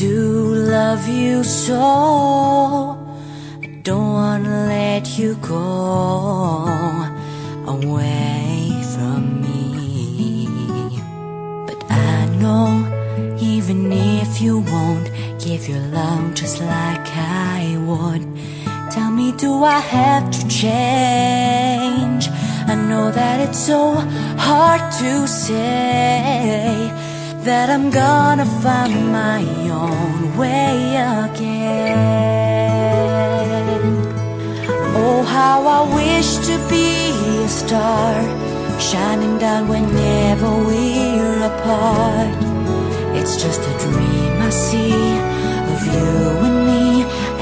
do love you so. I don't wanna let you go away from me. But I know even if you won't give your love just like I would. Tell me, do I have to change? I know that it's so hard to say that I'm gonna find my own way again. Oh, how I wish to be a star, shining down whenever we're apart. It's just a dream I see of you and me,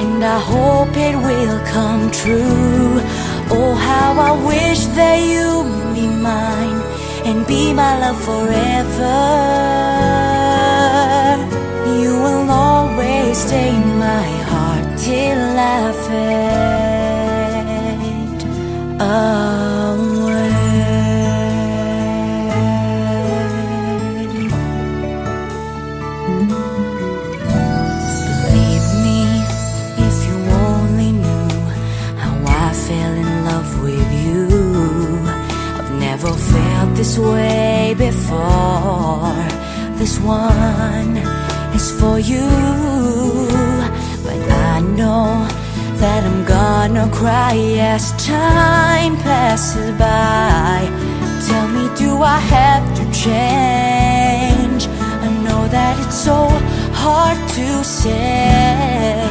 and I hope it will come true. Oh, how I wish that you'd be mine and be my love forever. You will always stay in my heart till I fade away. Believe me, if you only knew how I fell in love with you. I've never felt this way before. This one is for you, but I know that I'm gonna cry as time passes by. Tell me, do I have to change? I know that it's so hard to say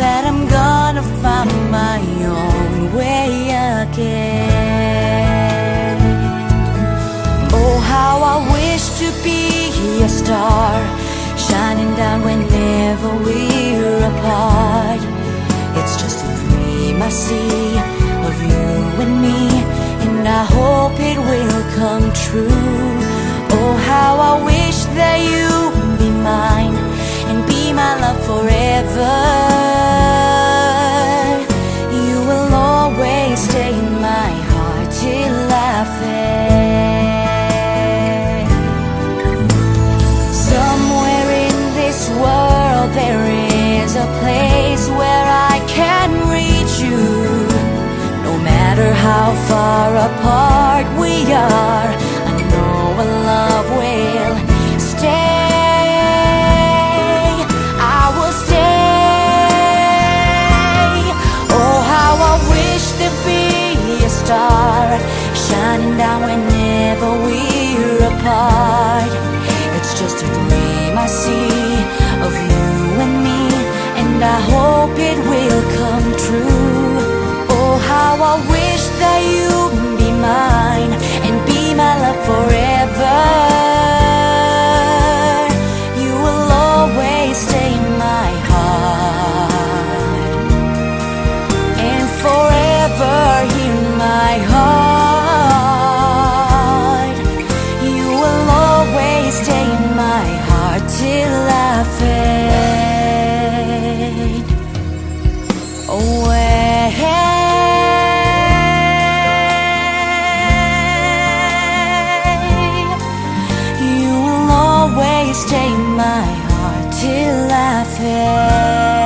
that I'm gonna find my own way again. A star, shining down whenever we're apart. It's just a dream I see of you and me, and I hope it will come true. Oh, how I wish that you'd be mine and be my love forever. Shining down whenever we're apart. Always stay my heart till I fade.